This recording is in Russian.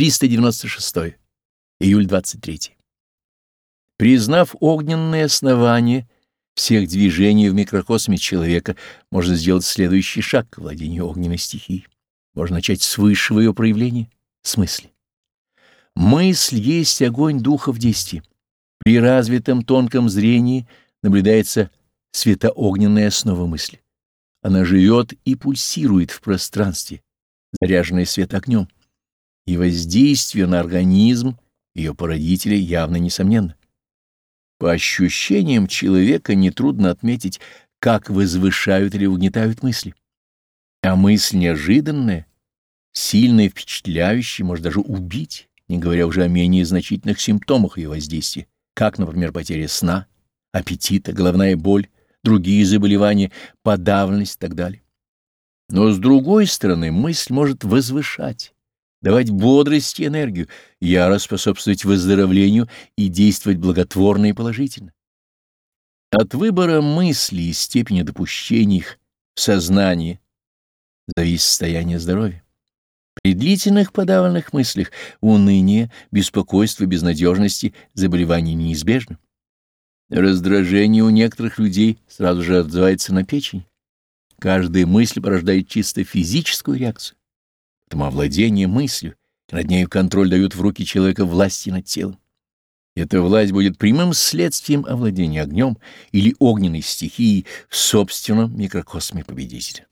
396. Июль 23. Признав огненное основание всех движений в микрокосме человека, можно сделать следующий шаг к владению огненной стихией. Можно начать с высшего ее проявления — с мысли. Мысль есть огонь духа в действии. При развитом тонком зрении наблюдается светоогненная основа мысли. Она живет и пульсирует в пространстве, заряженная свет огнем, и воздействие на организм ее породителя явно несомненно. По ощущениям человека нетрудно отметить, как возвышают или угнетают мысли. А мысль неожиданная, сильная впечатляющая, может даже убить, не говоря уже о менее значительных симптомах ее воздействия, как, например, потеря сна, аппетита, головная боль, другие заболевания, подавленность и так далее. Но с другой стороны, мысль может возвышать, давать бодрость и энергию, яро способствовать выздоровлению и действовать благотворно и положительно. От выбора мысли и степени допущения их в сознании зависит состояние здоровья. При длительных подавленных мыслях уныние, беспокойство, безнадежности, заболевания неизбежны. Раздражение у некоторых людей сразу же отзывается на печень. Каждая мысль порождает чисто физическую реакцию. Поэтому овладение мыслью и над нею контроль дают в руки человека власти над телом. Эта власть будет прямым следствием овладения огнем или огненной стихией в собственном микрокосме победителя.